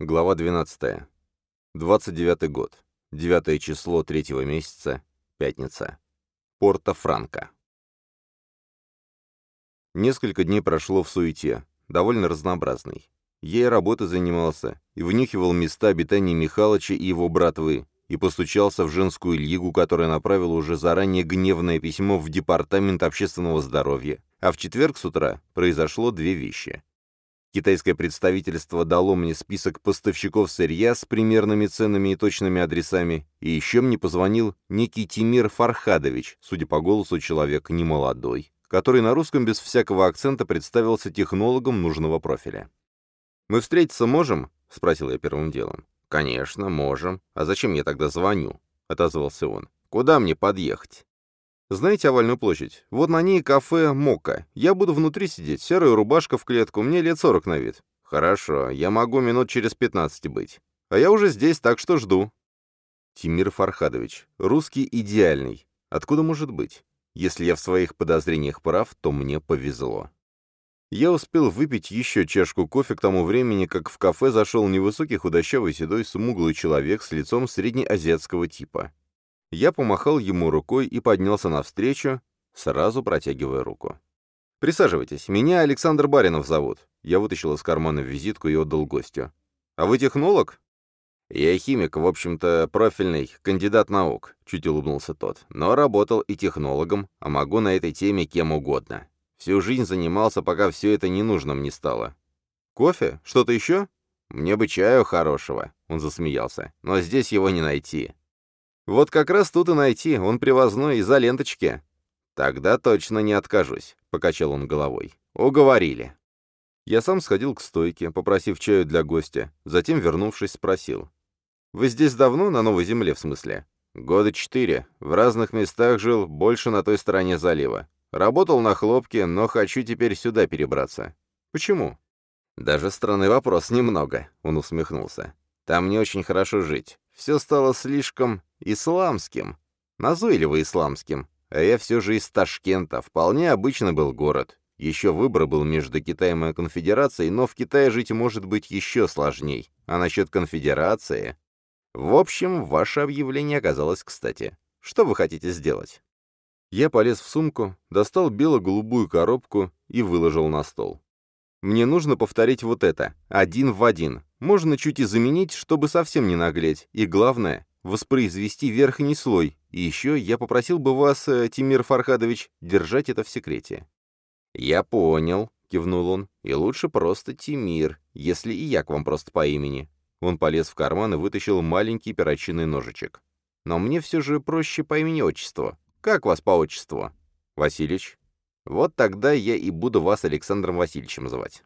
Глава 12. 29 год. 9 число третьего месяца. Пятница. Порто-Франко. Несколько дней прошло в суете, довольно разнообразной. Я и работой занимался, и внюхивал места обитания Михалыча и его братвы, и постучался в женскую лигу, которая направила уже заранее гневное письмо в Департамент общественного здоровья, а в четверг с утра произошло две вещи. Китайское представительство дало мне список поставщиков сырья с примерными ценами и точными адресами, и еще мне позвонил некий Тимир Фархадович, судя по голосу, человек немолодой, который на русском без всякого акцента представился технологом нужного профиля. «Мы встретиться можем?» — спросил я первым делом. «Конечно, можем. А зачем я тогда звоню?» — отозвался он. «Куда мне подъехать?» Знаете овальную площадь? Вот на ней кафе «Мока». Я буду внутри сидеть, серая рубашка в клетку, мне лет сорок на вид. Хорошо, я могу минут через пятнадцать быть. А я уже здесь, так что жду. Тимир Фархадович. Русский идеальный. Откуда может быть? Если я в своих подозрениях прав, то мне повезло. Я успел выпить еще чашку кофе к тому времени, как в кафе зашел невысокий худощавый седой смуглый человек с лицом среднеазиатского типа. Я помахал ему рукой и поднялся навстречу, сразу протягивая руку. «Присаживайтесь, меня Александр Баринов зовут». Я вытащил из кармана визитку и отдал гостю. «А вы технолог?» «Я химик, в общем-то, профильный, кандидат наук», — чуть улыбнулся тот. «Но работал и технологом, а могу на этой теме кем угодно. Всю жизнь занимался, пока все это ненужным не стало». «Кофе? Что-то еще?» «Мне бы чаю хорошего», — он засмеялся. «Но здесь его не найти. Вот как раз тут и найти, он привозной, из-за ленточки. Тогда точно не откажусь, — покачал он головой. Уговорили. Я сам сходил к стойке, попросив чаю для гостя, затем, вернувшись, спросил. «Вы здесь давно, на Новой Земле, в смысле?» «Года четыре. В разных местах жил, больше на той стороне залива. Работал на хлопке, но хочу теперь сюда перебраться». «Почему?» «Даже странный вопрос немного», — он усмехнулся. «Там не очень хорошо жить. Все стало слишком исламским, назойливо исламским, а я все же из Ташкента, вполне обычный был город. Еще выбор был между Китаем и Конфедерацией, но в Китае жить может быть еще сложней. А насчет Конфедерации... В общем, ваше объявление оказалось кстати. Что вы хотите сделать? Я полез в сумку, достал бело-голубую коробку и выложил на стол. Мне нужно повторить вот это, один в один. Можно чуть и заменить, чтобы совсем не наглеть. И главное, воспроизвести верхний слой. И еще я попросил бы вас, э, Тимир Фархадович, держать это в секрете». «Я понял», — кивнул он. «И лучше просто Тимир, если и я к вам просто по имени». Он полез в карман и вытащил маленький перочинный ножичек. «Но мне все же проще по имени-отчеству. Как вас по отчеству?» «Васильич». Вот тогда я и буду вас Александром Васильевичем звать.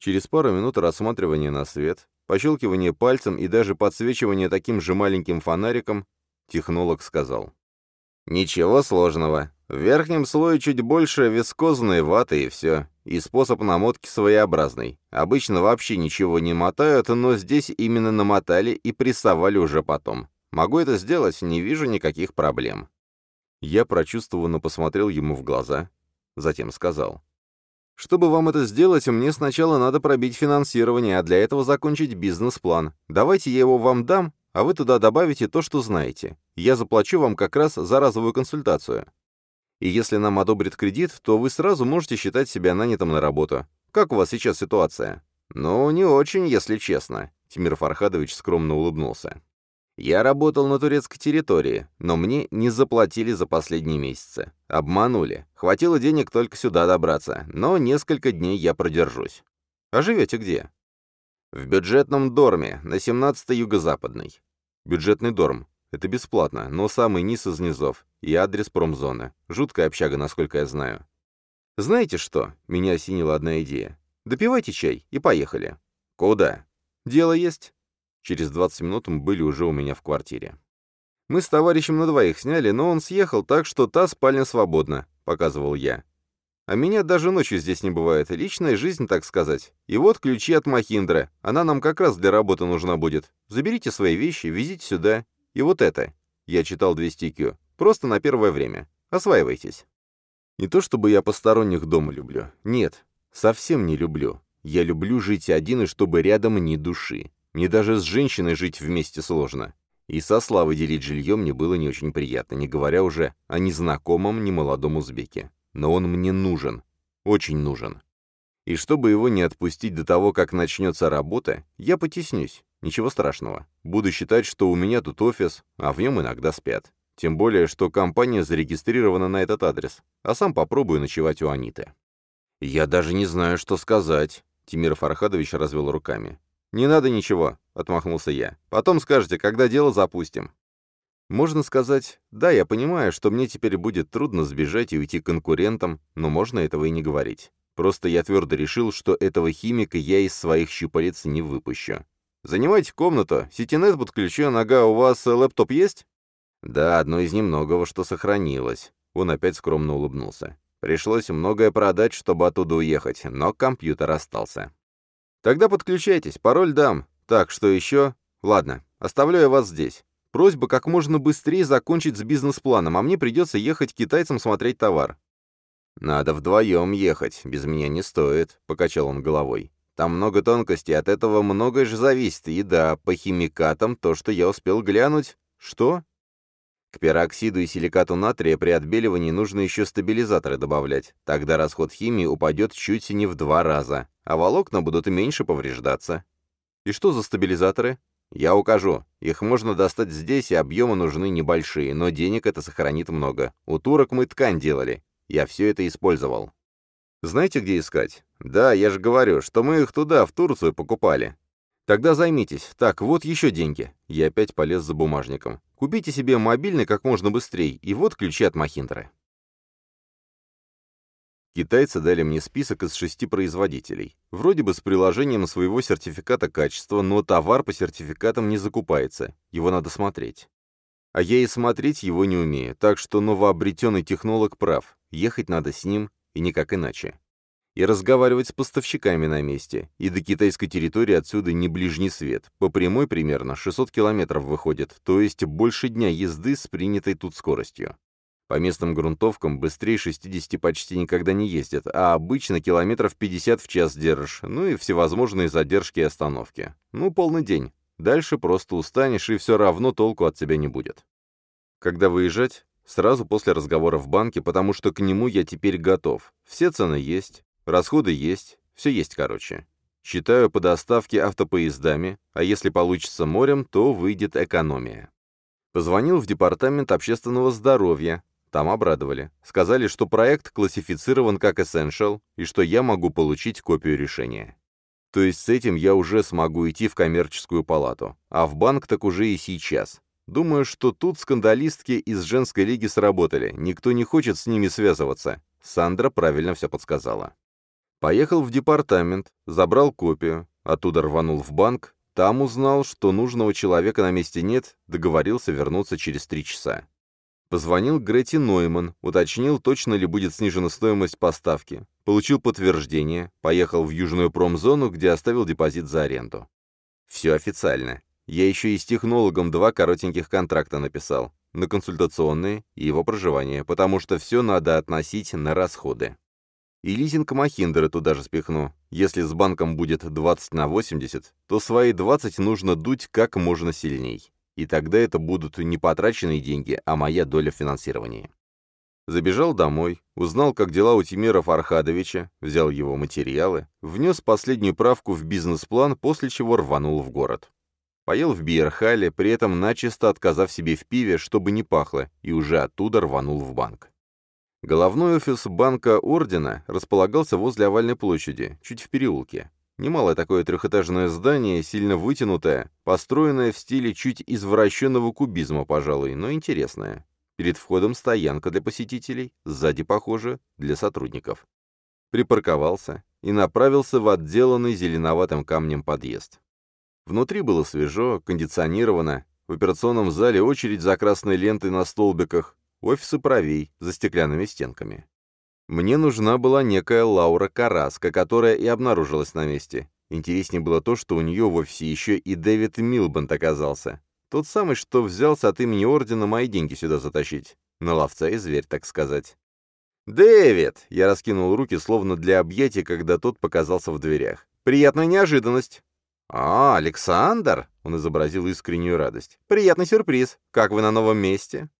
Через пару минут рассматривания на свет, пощелкивания пальцем и даже подсвечивания таким же маленьким фонариком, технолог сказал. «Ничего сложного. В верхнем слое чуть больше вискозной ваты и все. И способ намотки своеобразный. Обычно вообще ничего не мотают, но здесь именно намотали и прессовали уже потом. Могу это сделать, не вижу никаких проблем». Я прочувствованно посмотрел ему в глаза, Затем сказал. «Чтобы вам это сделать, мне сначала надо пробить финансирование, а для этого закончить бизнес-план. Давайте я его вам дам, а вы туда добавите то, что знаете. Я заплачу вам как раз за разовую консультацию. И если нам одобрят кредит, то вы сразу можете считать себя нанятым на работу. Как у вас сейчас ситуация?» «Ну, не очень, если честно», — Тимир Фархадович скромно улыбнулся. Я работал на турецкой территории, но мне не заплатили за последние месяцы. Обманули. Хватило денег только сюда добраться, но несколько дней я продержусь. А живете где? В бюджетном дорме, на 17-й юго-западной. Бюджетный дорм. Это бесплатно, но самый низ из низов. И адрес промзоны. Жуткая общага, насколько я знаю. Знаете что? Меня осенила одна идея. Допивайте чай и поехали. Куда? Дело есть. Через 20 минут мы были уже у меня в квартире. Мы с товарищем на двоих сняли, но он съехал, так что та спальня свободна, показывал я. А меня даже ночью здесь не бывает, личная жизнь, так сказать. И вот ключи от Махиндры, она нам как раз для работы нужна будет. Заберите свои вещи, везите сюда. И вот это. Я читал 200 Q. Просто на первое время. Осваивайтесь. Не то чтобы я посторонних дома люблю. Нет, совсем не люблю. Я люблю жить один и чтобы рядом ни души. Мне даже с женщиной жить вместе сложно. И со Славой делить жилье мне было не очень приятно, не говоря уже о незнакомом, немолодом узбеке. Но он мне нужен. Очень нужен. И чтобы его не отпустить до того, как начнется работа, я потеснюсь. Ничего страшного. Буду считать, что у меня тут офис, а в нем иногда спят. Тем более, что компания зарегистрирована на этот адрес, а сам попробую ночевать у Аниты. «Я даже не знаю, что сказать», — Тимир Фархадович развел руками. «Не надо ничего», — отмахнулся я. «Потом скажете, когда дело запустим». Можно сказать, да, я понимаю, что мне теперь будет трудно сбежать и уйти к конкурентам, но можно этого и не говорить. Просто я твердо решил, что этого химика я из своих щупалец не выпущу. «Занимайте комнату. Сетинет подключу, нога у вас э, лэптоп есть?» «Да, одно из немногого, что сохранилось». Он опять скромно улыбнулся. Пришлось многое продать, чтобы оттуда уехать, но компьютер остался. Тогда подключайтесь, пароль дам. Так, что еще? Ладно, оставляю вас здесь. Просьба как можно быстрее закончить с бизнес-планом, а мне придется ехать к китайцам смотреть товар. «Надо вдвоем ехать, без меня не стоит», — покачал он головой. «Там много тонкостей, от этого многое же зависит, и да, по химикатам то, что я успел глянуть...» «Что?» К пероксиду и силикату натрия при отбеливании нужно еще стабилизаторы добавлять. Тогда расход химии упадет чуть не в два раза, а волокна будут меньше повреждаться. И что за стабилизаторы? Я укажу. Их можно достать здесь, и объемы нужны небольшие, но денег это сохранит много. У турок мы ткань делали. Я все это использовал. Знаете, где искать? Да, я же говорю, что мы их туда, в Турцию, покупали. Тогда займитесь. Так, вот еще деньги. Я опять полез за бумажником. Купите себе мобильный как можно быстрее, и вот ключи от Махиндры. Китайцы дали мне список из шести производителей. Вроде бы с приложением своего сертификата качества, но товар по сертификатам не закупается. Его надо смотреть. А я и смотреть его не умею, так что новообретенный технолог прав. Ехать надо с ним, и никак иначе и разговаривать с поставщиками на месте, и до китайской территории отсюда не ближний свет, по прямой примерно 600 километров выходит, то есть больше дня езды с принятой тут скоростью. По местным грунтовкам быстрее 60 почти никогда не ездят, а обычно километров 50 в час держишь, ну и всевозможные задержки и остановки. Ну, полный день. Дальше просто устанешь, и все равно толку от тебя не будет. Когда выезжать? Сразу после разговора в банке, потому что к нему я теперь готов. Все цены есть, Расходы есть, все есть, короче. Считаю по доставке автопоездами, а если получится морем, то выйдет экономия. Позвонил в департамент общественного здоровья, там обрадовали. Сказали, что проект классифицирован как Essential и что я могу получить копию решения. То есть с этим я уже смогу идти в коммерческую палату, а в банк так уже и сейчас. Думаю, что тут скандалистки из женской лиги сработали, никто не хочет с ними связываться. Сандра правильно все подсказала. Поехал в департамент, забрал копию, оттуда рванул в банк, там узнал, что нужного человека на месте нет, договорился вернуться через три часа. Позвонил Грети Нойман, уточнил, точно ли будет снижена стоимость поставки. Получил подтверждение, поехал в южную промзону, где оставил депозит за аренду. Все официально. Я еще и с технологом два коротеньких контракта написал. На консультационные и его проживание, потому что все надо относить на расходы. И лизинг Махиндера туда же спихну. Если с банком будет 20 на 80, то свои 20 нужно дуть как можно сильней. И тогда это будут не потраченные деньги, а моя доля в финансировании. Забежал домой, узнал, как дела у Тимира Фархадовича, взял его материалы, внес последнюю правку в бизнес-план, после чего рванул в город. Поел в Биерхале, при этом начисто отказав себе в пиве, чтобы не пахло, и уже оттуда рванул в банк. Головной офис банка Ордена располагался возле овальной площади, чуть в переулке. Немалое такое трехэтажное здание, сильно вытянутое, построенное в стиле чуть извращенного кубизма, пожалуй, но интересное. Перед входом стоянка для посетителей, сзади, похоже, для сотрудников. Припарковался и направился в отделанный зеленоватым камнем подъезд. Внутри было свежо, кондиционировано, в операционном зале очередь за красной лентой на столбиках, офисы правей, за стеклянными стенками. Мне нужна была некая Лаура Караска, которая и обнаружилась на месте. Интереснее было то, что у нее в офисе еще и Дэвид Милбанд оказался. Тот самый, что взялся от имени Ордена мои деньги сюда затащить. На ловца и зверь, так сказать. «Дэвид!» — я раскинул руки, словно для объятия, когда тот показался в дверях. Приятная неожиданность». «А, Александр!» — он изобразил искреннюю радость. «Приятный сюрприз. Как вы на новом месте?»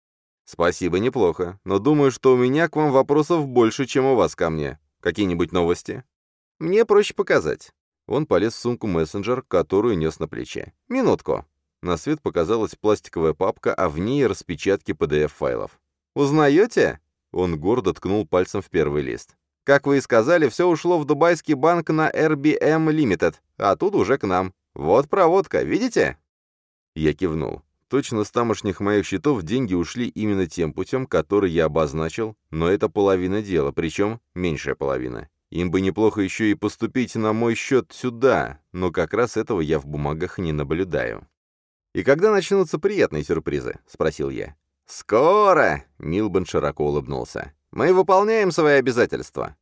«Спасибо, неплохо. Но думаю, что у меня к вам вопросов больше, чем у вас ко мне. Какие-нибудь новости?» «Мне проще показать». Он полез в сумку мессенджер, которую нес на плече. «Минутку». На свет показалась пластиковая папка, а в ней распечатки PDF-файлов. «Узнаете?» Он гордо ткнул пальцем в первый лист. «Как вы и сказали, все ушло в дубайский банк на RBM Limited, а тут уже к нам. Вот проводка, видите?» Я кивнул. Точно с тамошних моих счетов деньги ушли именно тем путем, который я обозначил, но это половина дела, причем меньшая половина. Им бы неплохо еще и поступить на мой счет сюда, но как раз этого я в бумагах не наблюдаю. «И когда начнутся приятные сюрпризы?» — спросил я. «Скоро!» — Милбан широко улыбнулся. «Мы выполняем свои обязательства».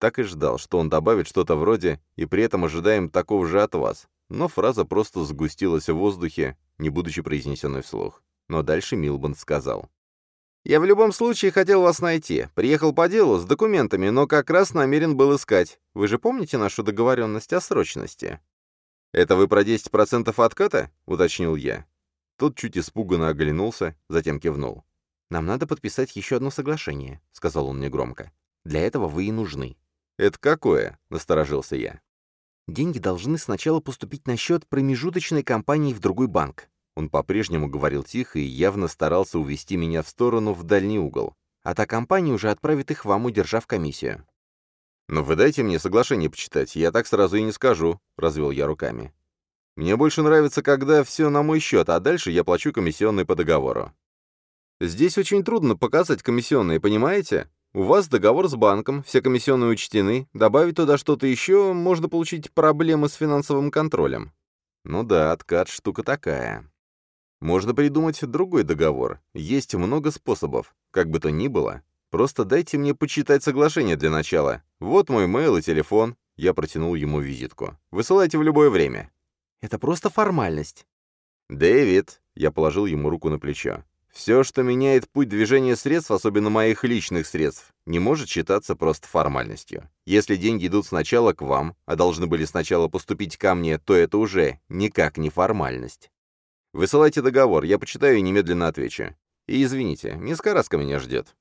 Так и ждал, что он добавит что-то вроде «и при этом ожидаем такого же от вас». Но фраза просто сгустилась в воздухе, не будучи произнесенной вслух. Но дальше Милбан сказал. «Я в любом случае хотел вас найти. Приехал по делу, с документами, но как раз намерен был искать. Вы же помните нашу договоренность о срочности?» «Это вы про 10% отката?» — уточнил я. Тот чуть испуганно оглянулся, затем кивнул. «Нам надо подписать еще одно соглашение», — сказал он негромко. «Для этого вы и нужны». «Это какое?» — насторожился я. «Деньги должны сначала поступить на счет промежуточной компании в другой банк». Он по-прежнему говорил тихо и явно старался увести меня в сторону в дальний угол. А та компания уже отправит их вам, удержав комиссию. «Но вы дайте мне соглашение почитать, я так сразу и не скажу», — развел я руками. «Мне больше нравится, когда все на мой счет, а дальше я плачу комиссионные по договору». «Здесь очень трудно показать комиссионные, понимаете? У вас договор с банком, все комиссионные учтены, добавить туда что-то еще, можно получить проблемы с финансовым контролем». «Ну да, откат штука такая». Можно придумать другой договор. Есть много способов. Как бы то ни было, Просто дайте мне почитать соглашение для начала. Вот мой мейл и телефон». Я протянул ему визитку. «Высылайте в любое время». «Это просто формальность». «Дэвид», — я положил ему руку на плечо, «все, что меняет путь движения средств, особенно моих личных средств, не может считаться просто формальностью. Если деньги идут сначала к вам, а должны были сначала поступить ко мне, то это уже никак не формальность. Высылайте договор, я почитаю и немедленно отвечу. И извините, мисс Караска меня ждет».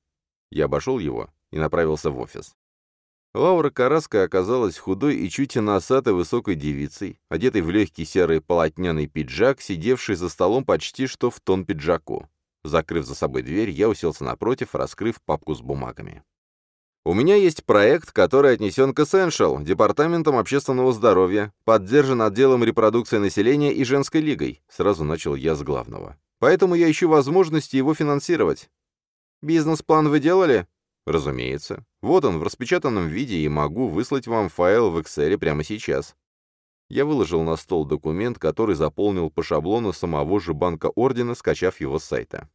Я обошел его и направился в офис. Лаура Караска оказалась худой и чуть носатой высокой девицей, одетой в легкий серый полотняный пиджак, сидевший за столом почти что в тон пиджаку. Закрыв за собой дверь, я уселся напротив, раскрыв папку с бумагами. «У меня есть проект, который отнесен к Essential, Департаментом общественного здоровья, поддержан отделом репродукции населения и женской лигой», сразу начал я с главного. «Поэтому я ищу возможности его финансировать. Бизнес-план вы делали? Разумеется. Вот он в распечатанном виде и могу выслать вам файл в Excel прямо сейчас. Я выложил на стол документ, который заполнил по шаблону самого же банка ордена, скачав его с сайта.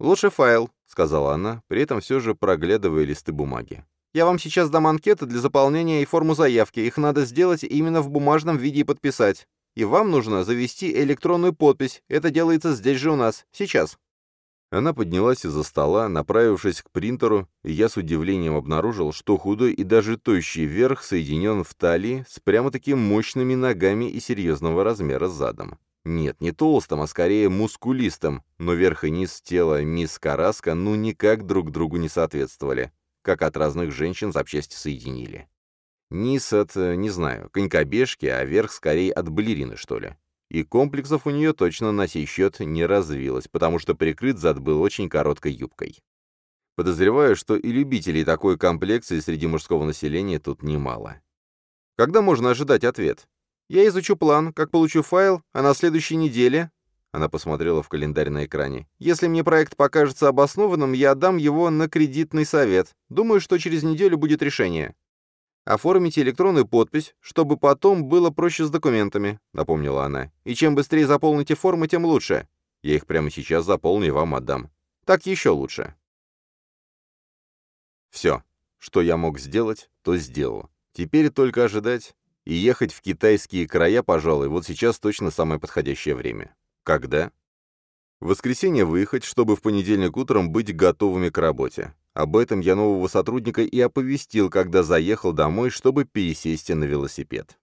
«Лучше файл», — сказала она, при этом все же проглядывая листы бумаги. «Я вам сейчас дам анкеты для заполнения и форму заявки. Их надо сделать именно в бумажном виде и подписать. И вам нужно завести электронную подпись. Это делается здесь же у нас. Сейчас». Она поднялась из-за стола, направившись к принтеру, и я с удивлением обнаружил, что худой и даже тощий верх соединен в талии с прямо-таки мощными ногами и серьезного размера задом. Нет, не толстым, а скорее мускулистым, но верх и низ тела мисс Караска ну никак друг другу не соответствовали, как от разных женщин запчасти соединили. Низ от, э, не знаю, конькобежки, а верх скорее от балерины, что ли и комплексов у нее точно на сей счет не развилось, потому что прикрыт зад был очень короткой юбкой. Подозреваю, что и любителей такой комплекции среди мужского населения тут немало. Когда можно ожидать ответ? Я изучу план, как получу файл, а на следующей неделе... Она посмотрела в календарь на экране. «Если мне проект покажется обоснованным, я отдам его на кредитный совет. Думаю, что через неделю будет решение. «Оформите электронную подпись, чтобы потом было проще с документами», — напомнила она. «И чем быстрее заполните формы, тем лучше. Я их прямо сейчас заполню и вам отдам. Так еще лучше». Все. Что я мог сделать, то сделал. Теперь только ожидать. И ехать в китайские края, пожалуй, вот сейчас точно самое подходящее время. Когда? В воскресенье выехать, чтобы в понедельник утром быть готовыми к работе. Об этом я нового сотрудника и оповестил, когда заехал домой, чтобы пересесть на велосипед.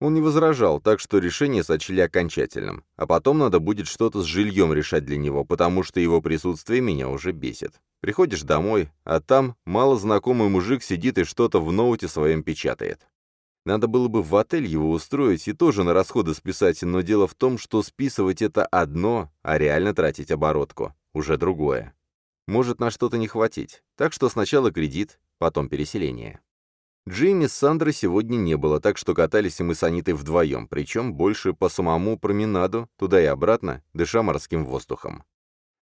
Он не возражал, так что решение сочли окончательным. А потом надо будет что-то с жильем решать для него, потому что его присутствие меня уже бесит. Приходишь домой, а там малознакомый мужик сидит и что-то в ноуте своем печатает. Надо было бы в отель его устроить и тоже на расходы списать, но дело в том, что списывать это одно, а реально тратить оборотку — уже другое. Может на что-то не хватить, так что сначала кредит, потом переселение. Джимми с Сандрой сегодня не было, так что катались мы с Анитой вдвоем, причем больше по самому променаду, туда и обратно, дыша морским воздухом.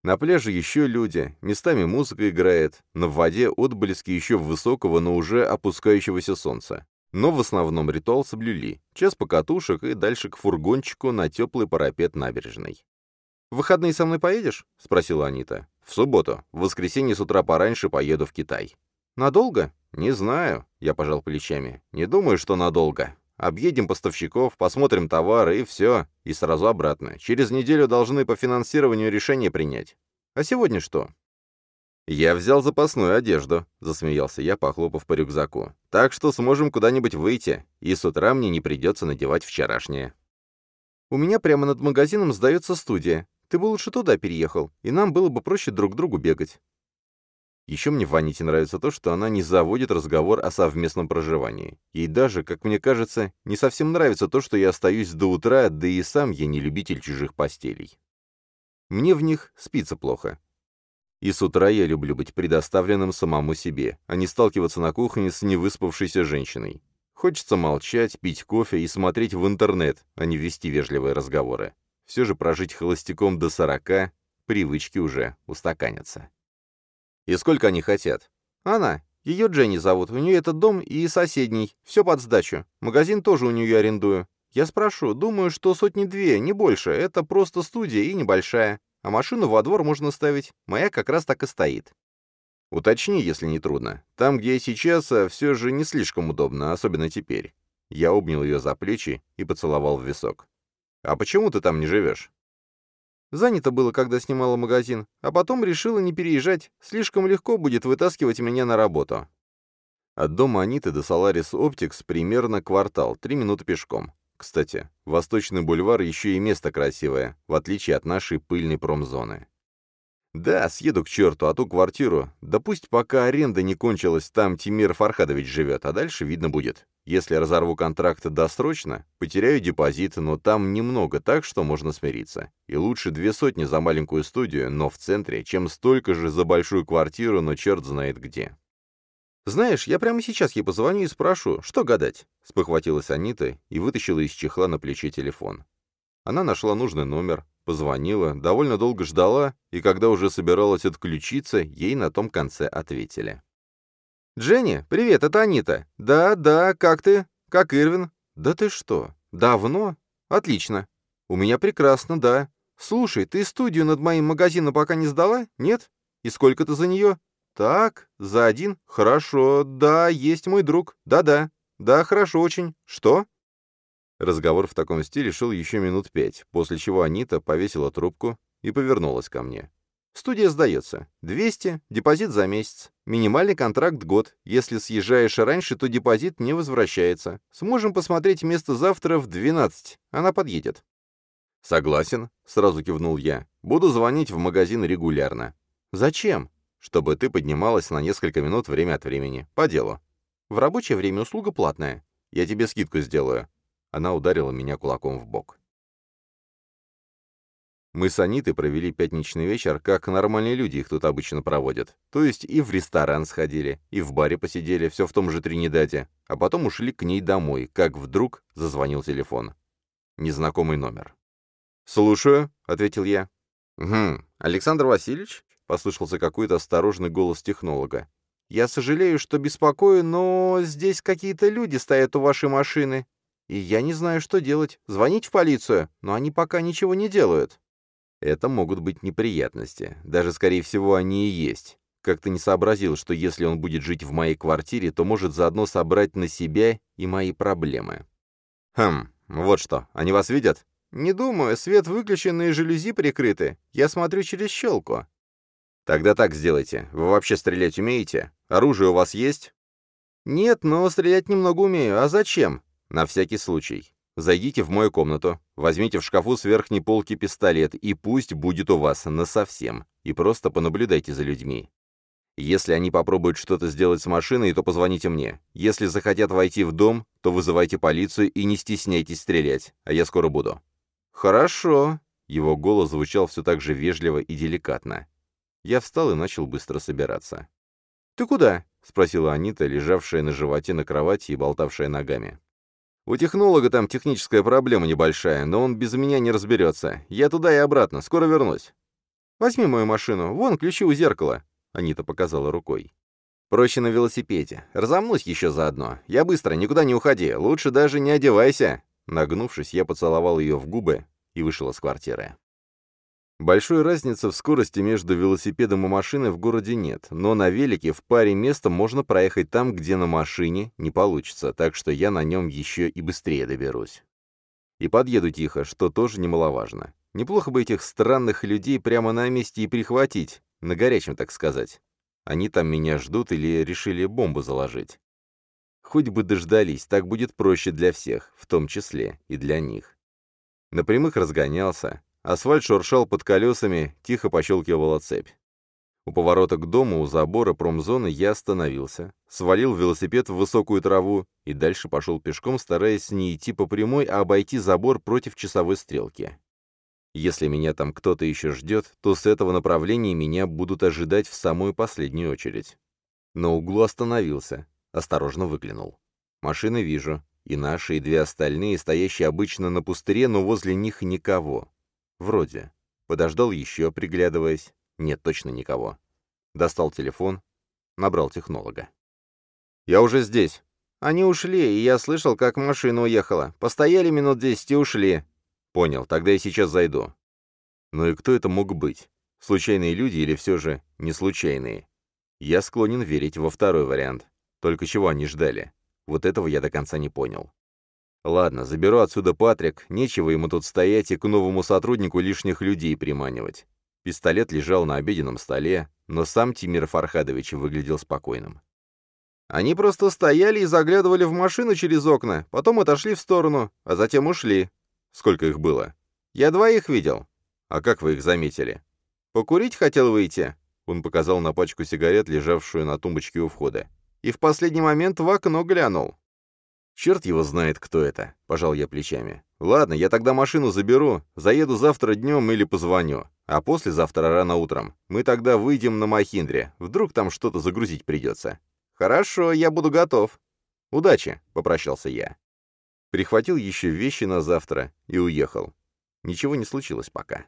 На пляже еще люди, местами музыка играет, но в воде отблески еще высокого, но уже опускающегося солнца. Но в основном ритуал соблюли. Час покатушек и дальше к фургончику на теплый парапет набережной. «В выходные со мной поедешь?» — спросила Анита. «В субботу. В воскресенье с утра пораньше поеду в Китай». «Надолго?» «Не знаю», — я пожал плечами. «Не думаю, что надолго. Объедем поставщиков, посмотрим товары и все, и сразу обратно. Через неделю должны по финансированию решение принять. А сегодня что?» «Я взял запасную одежду», — засмеялся я, похлопав по рюкзаку. «Так что сможем куда-нибудь выйти, и с утра мне не придется надевать вчерашнее». «У меня прямо над магазином сдается студия. Ты бы лучше туда переехал, и нам было бы проще друг другу бегать». Еще мне в Аните нравится то, что она не заводит разговор о совместном проживании. Ей даже, как мне кажется, не совсем нравится то, что я остаюсь до утра, да и сам я не любитель чужих постелей. Мне в них спится плохо. И с утра я люблю быть предоставленным самому себе, а не сталкиваться на кухне с невыспавшейся женщиной. Хочется молчать, пить кофе и смотреть в интернет, а не вести вежливые разговоры. Все же прожить холостяком до сорока, привычки уже устаканятся. «И сколько они хотят?» «Она. Ее Дженни зовут. У нее этот дом и соседний. Все под сдачу. Магазин тоже у нее арендую. Я спрошу. Думаю, что сотни-две, не больше. Это просто студия и небольшая. А машину во двор можно ставить. Моя как раз так и стоит». «Уточни, если не трудно. Там, где я сейчас, а все же не слишком удобно, особенно теперь». Я обнял ее за плечи и поцеловал в висок. «А почему ты там не живешь?» Занято было, когда снимала магазин, а потом решила не переезжать, слишком легко будет вытаскивать меня на работу. От дома Аниты до Solaris Optics примерно квартал, три минуты пешком. Кстати, Восточный бульвар еще и место красивое, в отличие от нашей пыльной промзоны. Да, съеду к черту, а ту квартиру, да пусть пока аренда не кончилась, там Тимир Фархадович живет, а дальше видно будет. Если разорву контракт досрочно, потеряю депозит, но там немного, так что можно смириться. И лучше две сотни за маленькую студию, но в центре, чем столько же за большую квартиру, но черт знает где. «Знаешь, я прямо сейчас ей позвоню и спрошу, что гадать?» — спохватилась Анита и вытащила из чехла на плече телефон. Она нашла нужный номер, позвонила, довольно долго ждала, и когда уже собиралась отключиться, ей на том конце ответили. «Дженни, привет, это Анита. Да, да, как ты? Как Ирвин? Да ты что, давно? Отлично. У меня прекрасно, да. Слушай, ты студию над моим магазином пока не сдала? Нет? И сколько ты за нее? Так, за один? Хорошо, да, есть мой друг. Да-да. Да, хорошо очень. Что? Разговор в таком стиле шел еще минут пять, после чего Анита повесила трубку и повернулась ко мне. Студия сдается. 200, депозит за месяц. Минимальный контракт год. Если съезжаешь раньше, то депозит не возвращается. Сможем посмотреть место завтра в 12. Она подъедет. Согласен, сразу кивнул я. Буду звонить в магазин регулярно. Зачем? Чтобы ты поднималась на несколько минут время от времени. По делу. В рабочее время услуга платная. Я тебе скидку сделаю. Она ударила меня кулаком в бок. Мы с Анитой провели пятничный вечер, как нормальные люди их тут обычно проводят. То есть и в ресторан сходили, и в баре посидели, все в том же Тринидаде, а потом ушли к ней домой, как вдруг зазвонил телефон. Незнакомый номер. «Слушаю», — ответил я. «Угу. Александр Васильевич?» — послышался какой-то осторожный голос технолога. «Я сожалею, что беспокою, но здесь какие-то люди стоят у вашей машины, и я не знаю, что делать. Звонить в полицию, но они пока ничего не делают». Это могут быть неприятности. Даже, скорее всего, они и есть. Как-то не сообразил, что если он будет жить в моей квартире, то может заодно собрать на себя и мои проблемы. Хм, вот что, они вас видят? Не думаю, свет выключен и жалюзи прикрыты. Я смотрю через щелку. Тогда так сделайте. Вы вообще стрелять умеете? Оружие у вас есть? Нет, но стрелять немного умею. А зачем? На всякий случай. Зайдите в мою комнату, возьмите в шкафу с верхней полки пистолет, и пусть будет у вас насовсем, и просто понаблюдайте за людьми. Если они попробуют что-то сделать с машиной, то позвоните мне. Если захотят войти в дом, то вызывайте полицию и не стесняйтесь стрелять, а я скоро буду». «Хорошо», — его голос звучал все так же вежливо и деликатно. Я встал и начал быстро собираться. «Ты куда?» — спросила Анита, лежавшая на животе на кровати и болтавшая ногами. «У технолога там техническая проблема небольшая, но он без меня не разберется. Я туда и обратно, скоро вернусь». «Возьми мою машину, вон ключи у зеркала», — Анита показала рукой. «Проще на велосипеде. Разомнусь еще заодно. Я быстро, никуда не уходи. Лучше даже не одевайся». Нагнувшись, я поцеловал ее в губы и вышел из квартиры. Большой разницы в скорости между велосипедом и машиной в городе нет, но на велике в паре места можно проехать там, где на машине не получится, так что я на нем еще и быстрее доберусь. И подъеду тихо, что тоже немаловажно. Неплохо бы этих странных людей прямо на месте и прихватить, на горячем, так сказать. Они там меня ждут или решили бомбу заложить. Хоть бы дождались, так будет проще для всех, в том числе и для них. На прямых разгонялся, асфальт шуршал под колесами, тихо пощелкивала цепь. У поворота к дому у забора промзоны я остановился, свалил велосипед в высокую траву и дальше пошел пешком, стараясь не идти по прямой, а обойти забор против часовой стрелки. Если меня там кто-то еще ждет, то с этого направления меня будут ожидать в самую последнюю очередь. На углу остановился, осторожно выглянул. Машины вижу, и наши, и две остальные, стоящие обычно на пустыре, но возле них никого. Вроде. Подождал еще, приглядываясь. Нет, точно никого. Достал телефон, набрал технолога. «Я уже здесь. Они ушли, и я слышал, как машина уехала. Постояли минут десять и ушли. Понял, тогда я сейчас зайду. Ну и кто это мог быть? Случайные люди или все же не случайные? Я склонен верить во второй вариант. Только чего они ждали? Вот этого я до конца не понял. Ладно, заберу отсюда Патрик, нечего ему тут стоять и к новому сотруднику лишних людей приманивать. Пистолет лежал на обеденном столе, но сам Тимир Фархадович выглядел спокойным. Они просто стояли и заглядывали в машину через окна, потом отошли в сторону, а затем ушли. Сколько их было? Я двоих видел. А как вы их заметили? Покурить хотел выйти? Он показал на пачку сигарет, лежавшую на тумбочке у входа. И в последний момент в окно глянул. «Черт его знает, кто это», — пожал я плечами. «Ладно, я тогда машину заберу, заеду завтра днем или позвоню, а послезавтра рано утром. Мы тогда выйдем на Махиндре, вдруг там что-то загрузить придется». «Хорошо, я буду готов». «Удачи», — попрощался я. Прихватил еще вещи на завтра и уехал. Ничего не случилось пока.